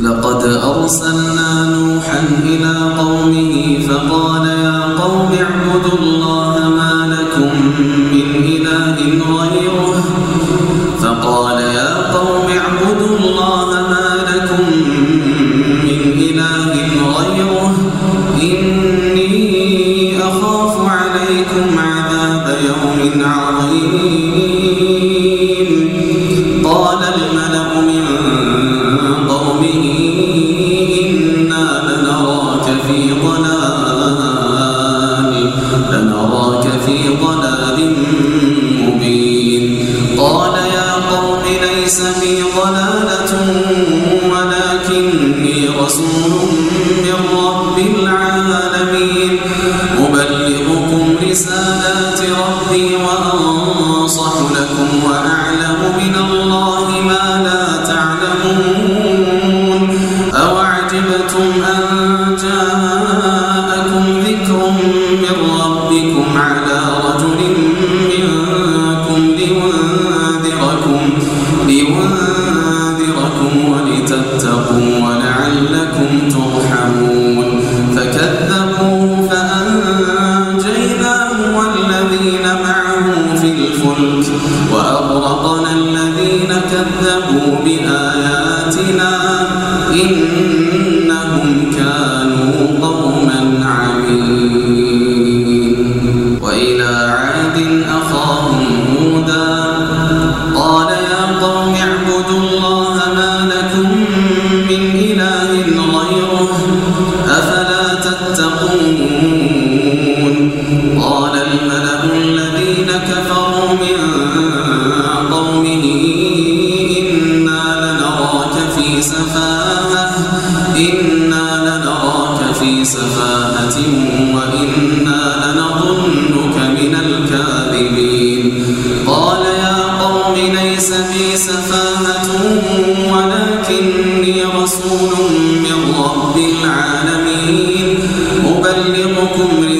لقد أرسلنا نوحا إلى قومه فقال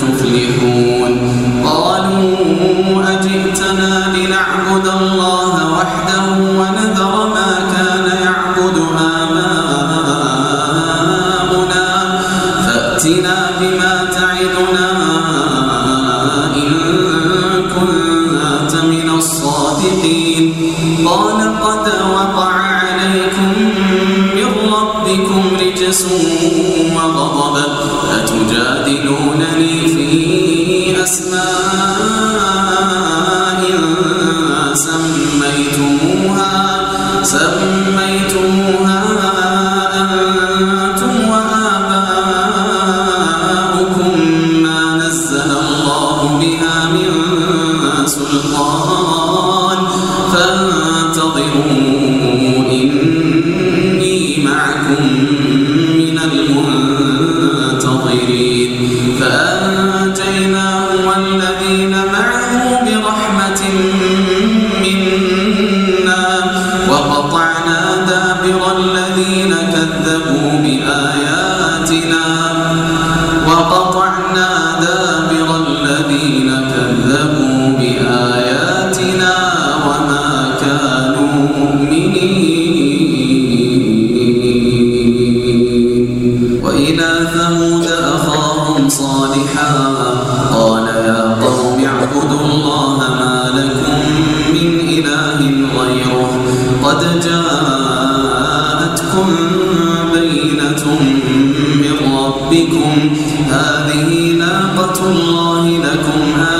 hopefully مسمى لكم آية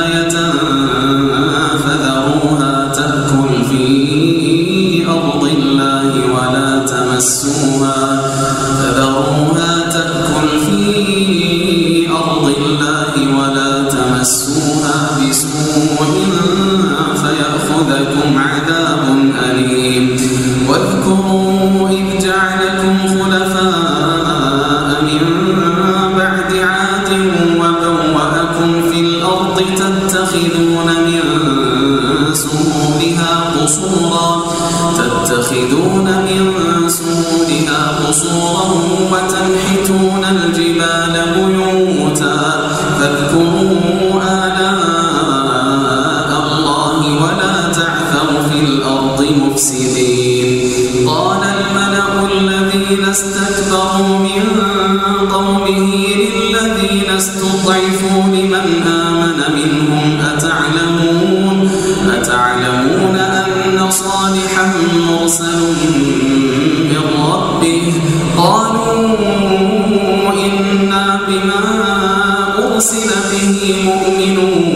إنا بما أرسل به مؤمنون.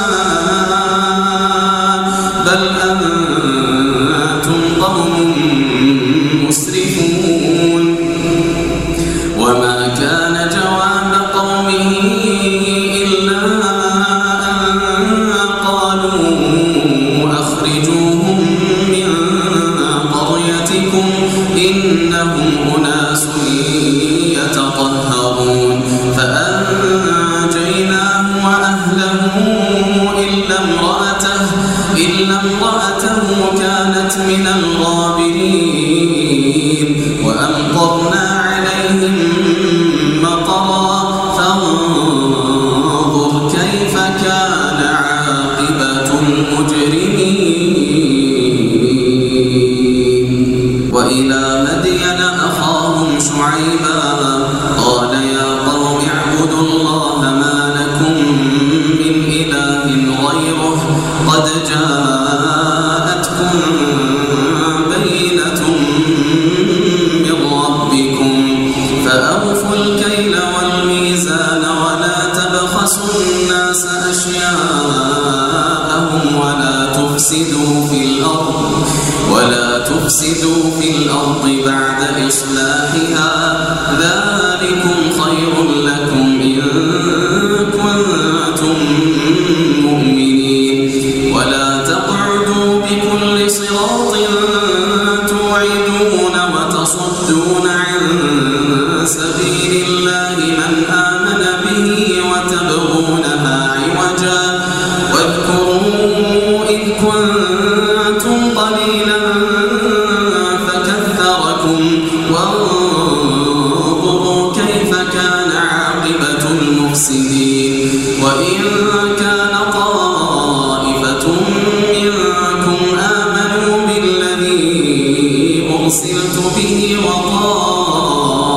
أرسلت به وطائفة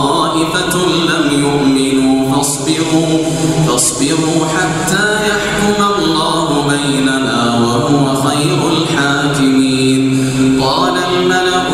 لم يؤمنوا فاصبروا, فاصبروا حتى يحكم الله بيننا وهو خير الحاكمين. قال الملأ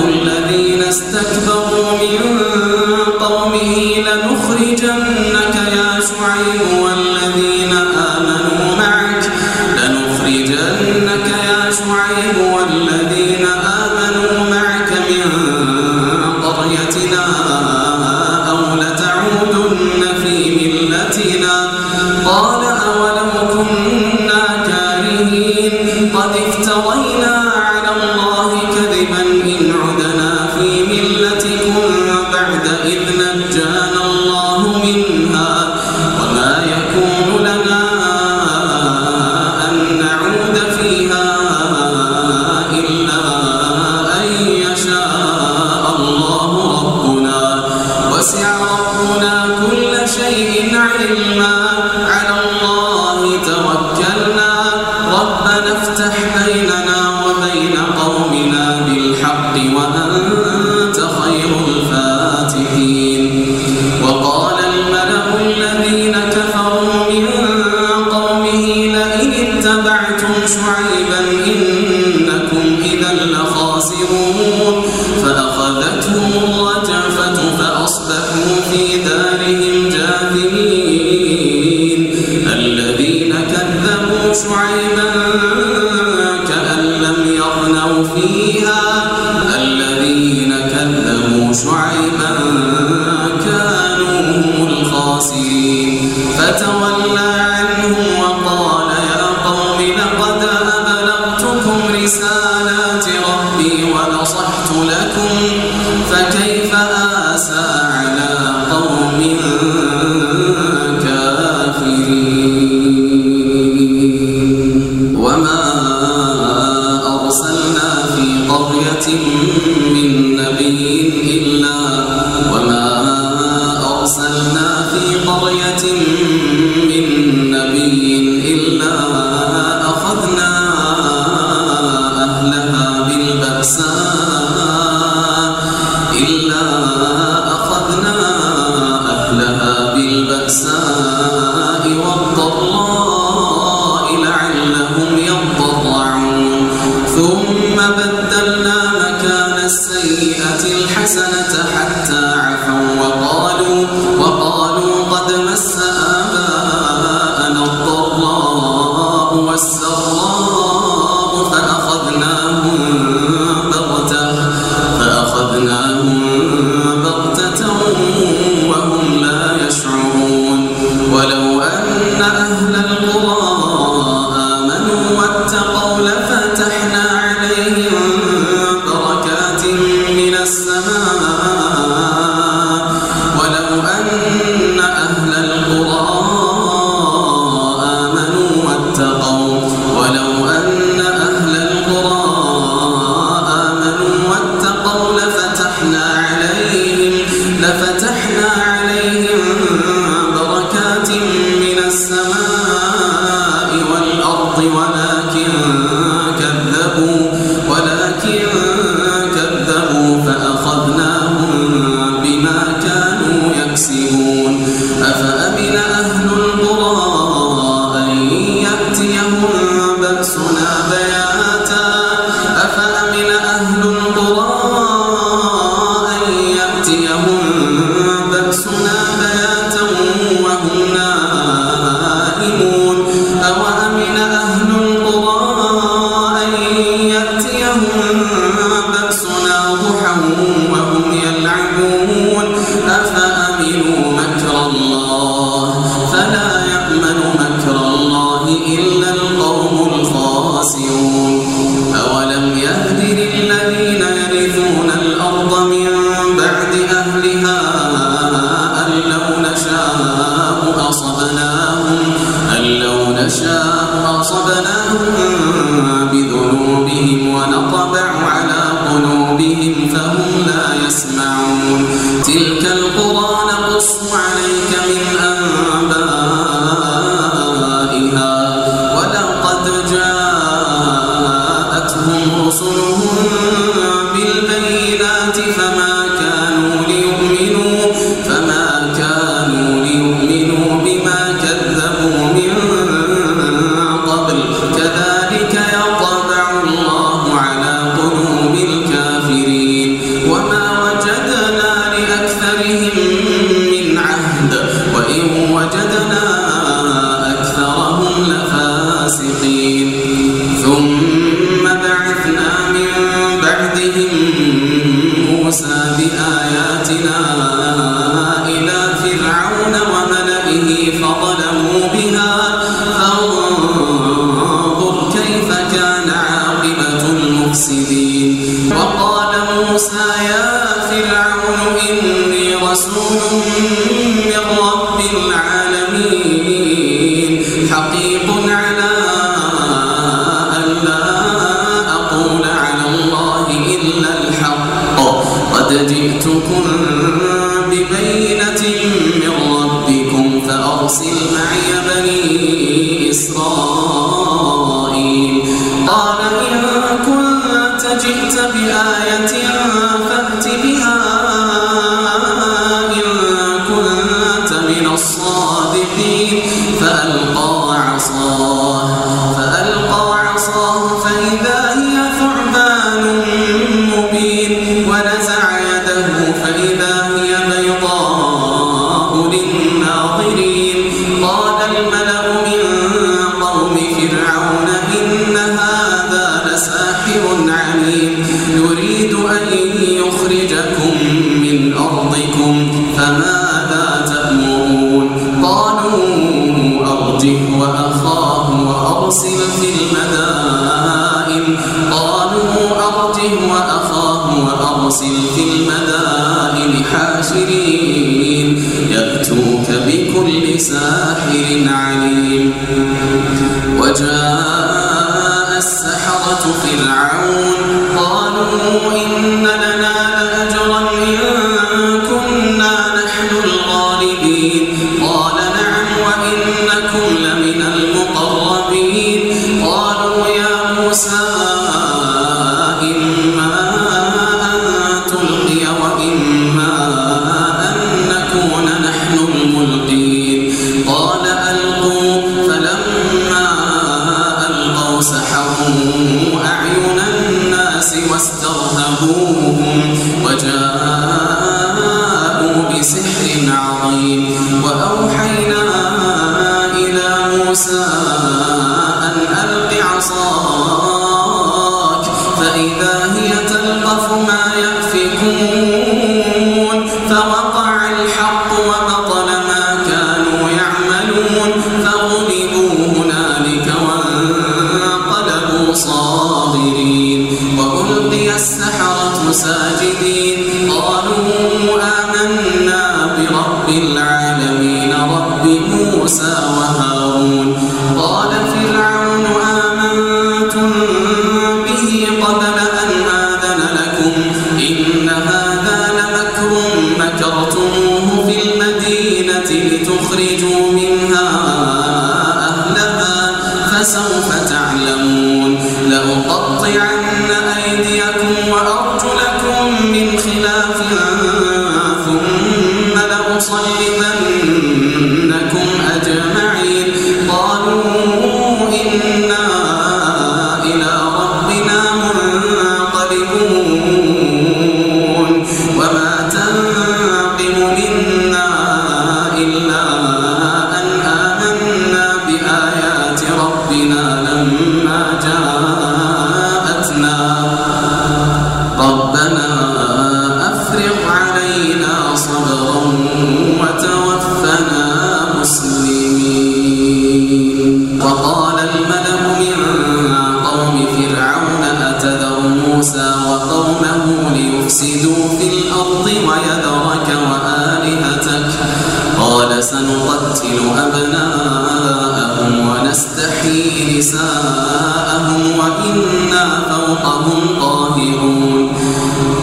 nacional. الصالحين المدائن حاشرين. يأتوك بكل ساحر عليم. وجاء السحرة فرعون قالوا إن لنا صاغرين. وألقي السحرة ساجدين. قالوا آمنا برب العالمين. نساءهم وإنا فوقهم قاهرون.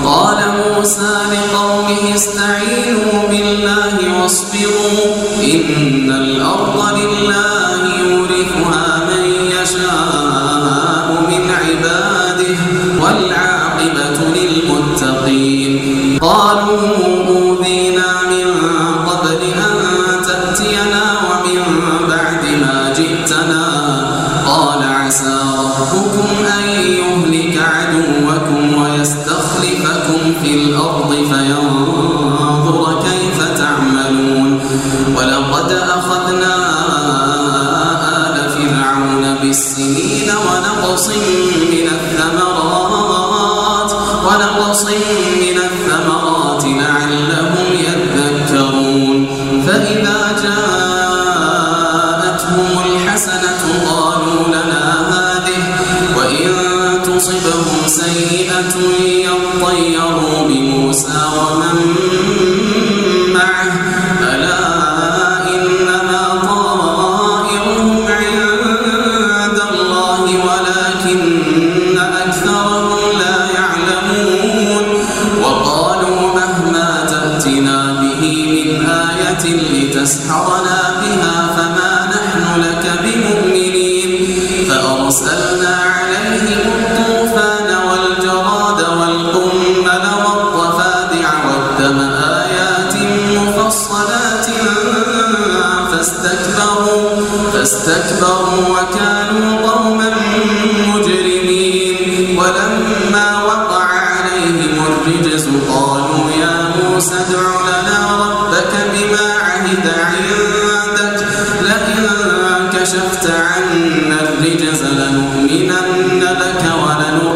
قال موسى لقومه استعينوا بالله واصبروا لعلهم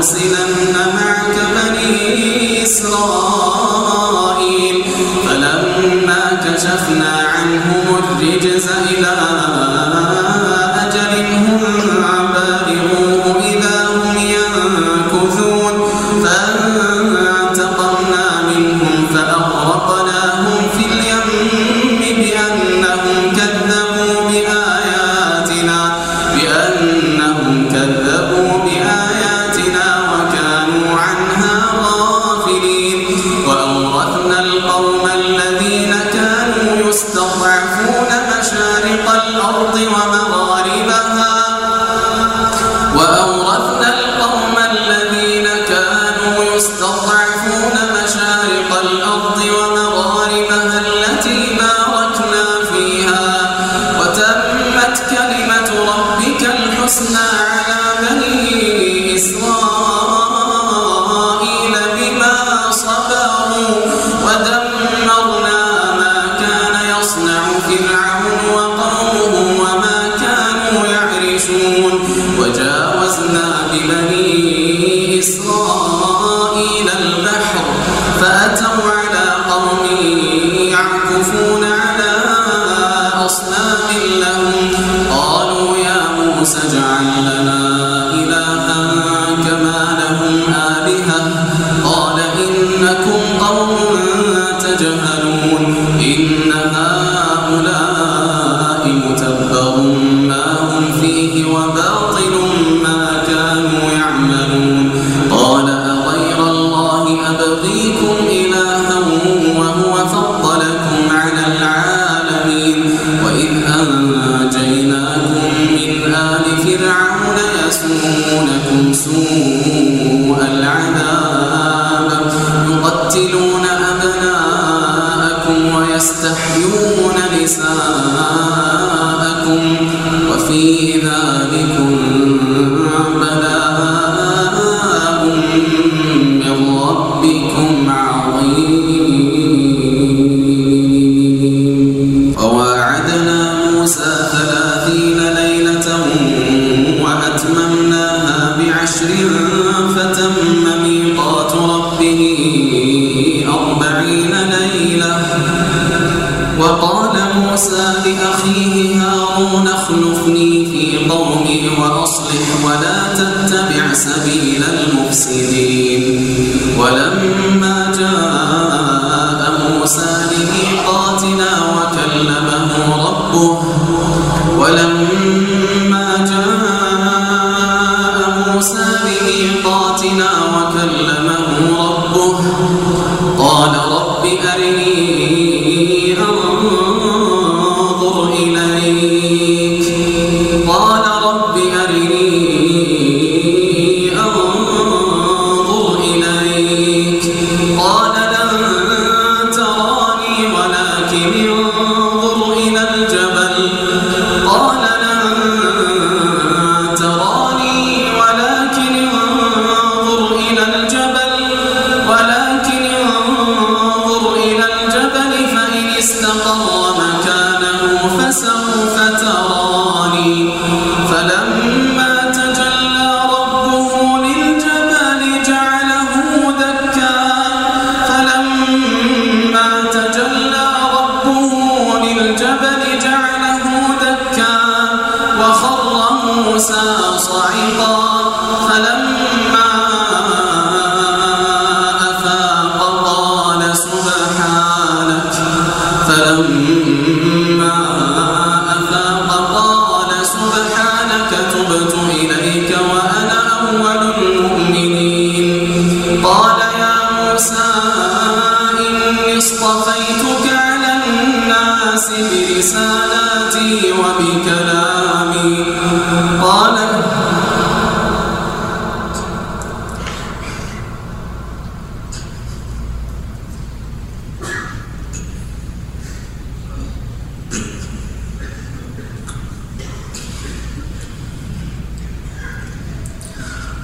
أرسلن معك بني إسرائيل. فلما كشفنا عنهم الرجز إلى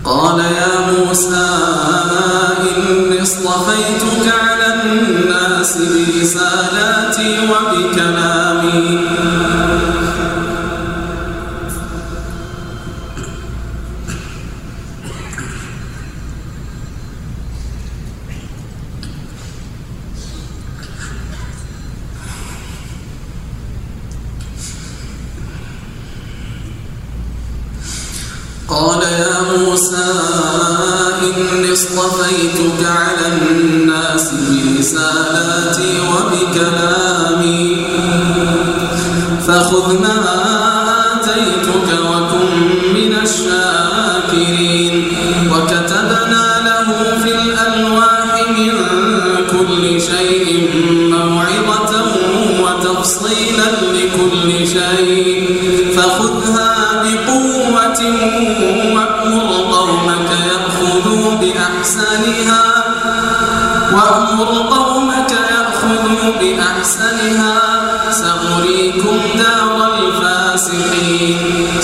قال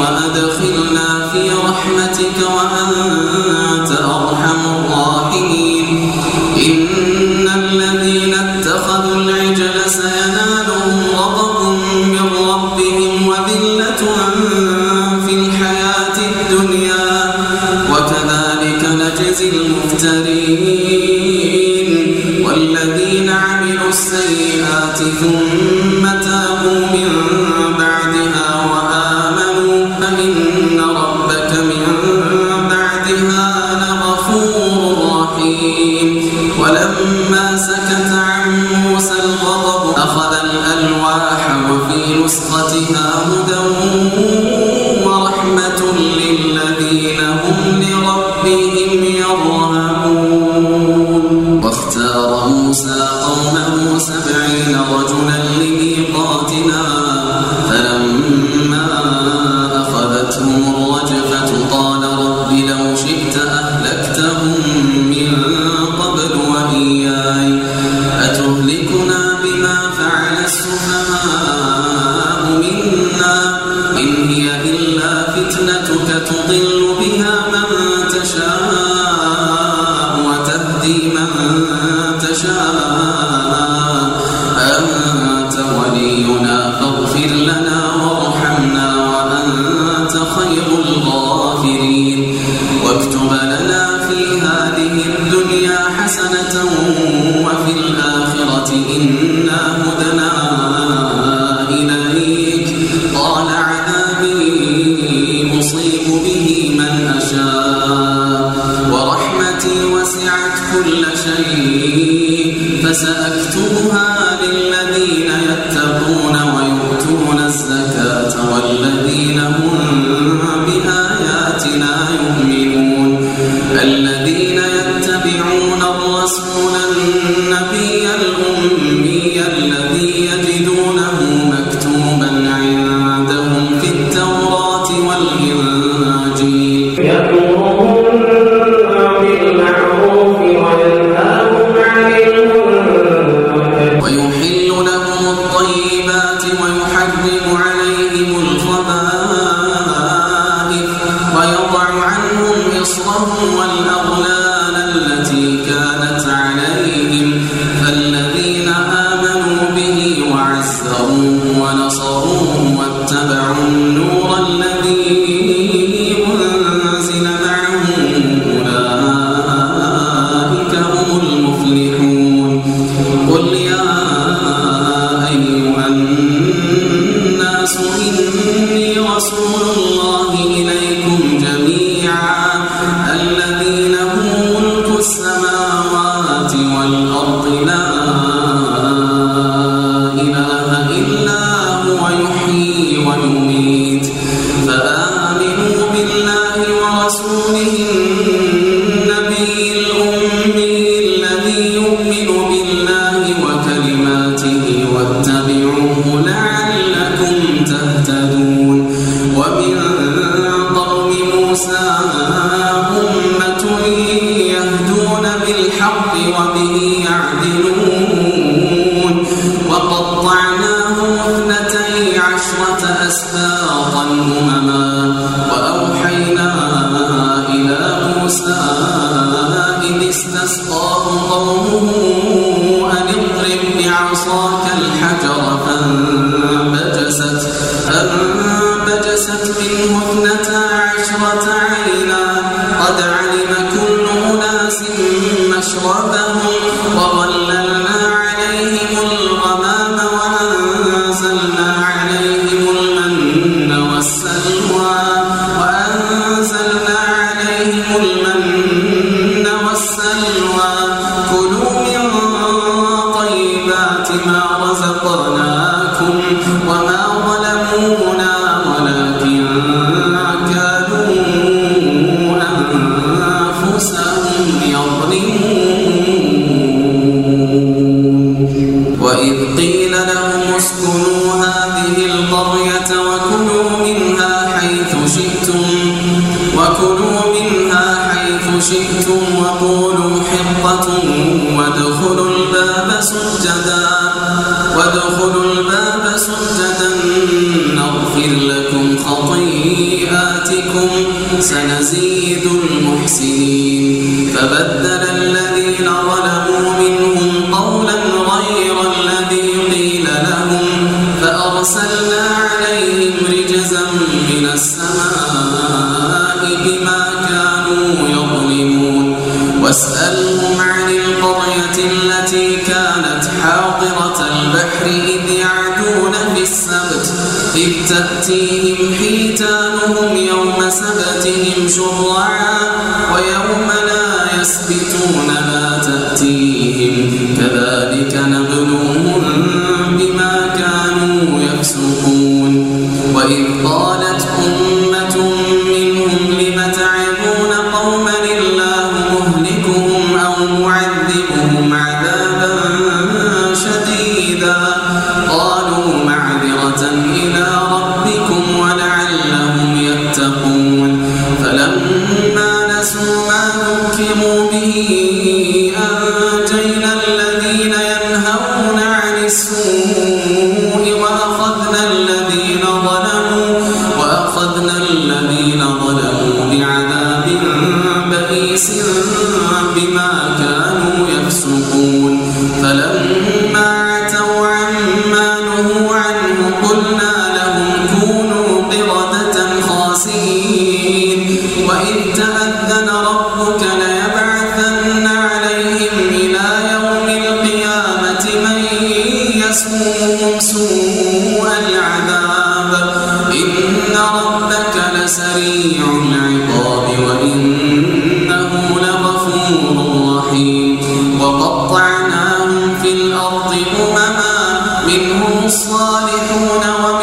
وأدخلنا في رحمتك وأنت أرحم Amen. لولا تأتيهم